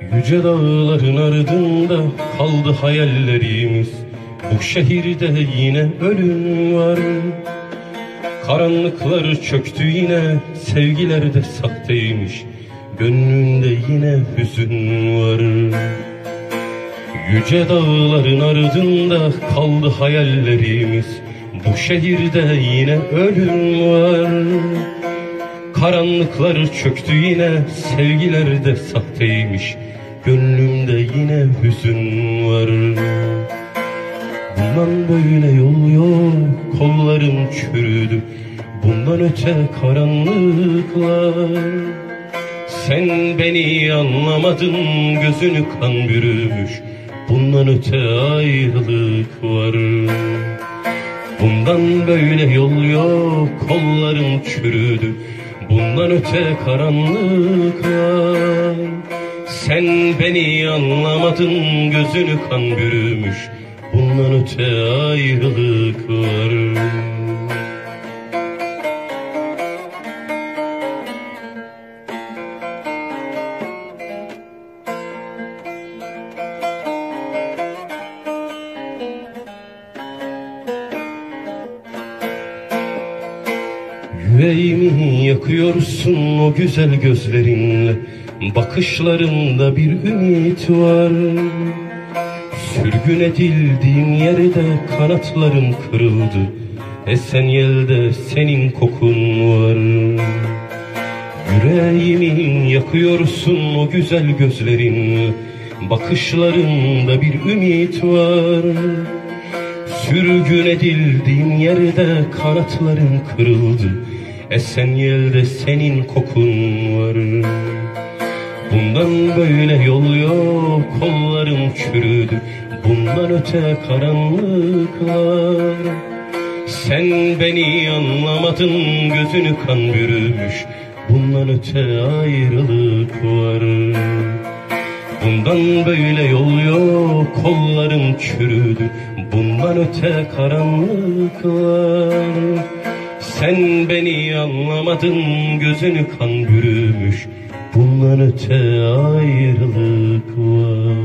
Yüce dağların ardında kaldı hayallerimiz. Bu şehirde yine ölüm var. Karanlıklar çöktü yine Sevgiler de sahteymiş Gönlünde yine hüzün var. Yüce dağların ardında kaldı hayallerimiz. Bu şehirde yine ölüm var Karanlıklar çöktü yine Sevgiler de sahteymiş. Gönlümde yine hüzün var. Bundan böyle yol yok Kollarım çürüdü. Bundan öte karanlıklar. Sen beni anlamadın Gözünü kan bürümüş. Bundan öte ayrılık var. Bundan böyle yol yok Kollarım çürüdü Bundan öte karanlık var. Sen beni anlamadın Gözünü kan bürümüş. Bundan öte ayrılık var Yüreğimi yakıyorsun o güzel gözlerinle. Bakışlarında bir ümit var. Sürgün edildiğim yerde kanatlarım kırıldı. Esen yelde senin kokun var. Yüreğimi yakıyorsun o güzel gözlerinle. Bakışlarında bir ümit var. Sürgün edildiğim yerde kanatlarım kırıldı Esen yelde senin kokun var Bundan böyle yol yok kollarım çürüdü. Bundan öte karanlıklar. Sen beni anlamadın gözünü kan bürümüş. Bundan öte ayrılık var. Bundan böyle yol yok kollarım çürüdü. Bundan öte karanlıklar Sen beni anlamadın gözünü kan bürümüş. Bundan öte ayrılık var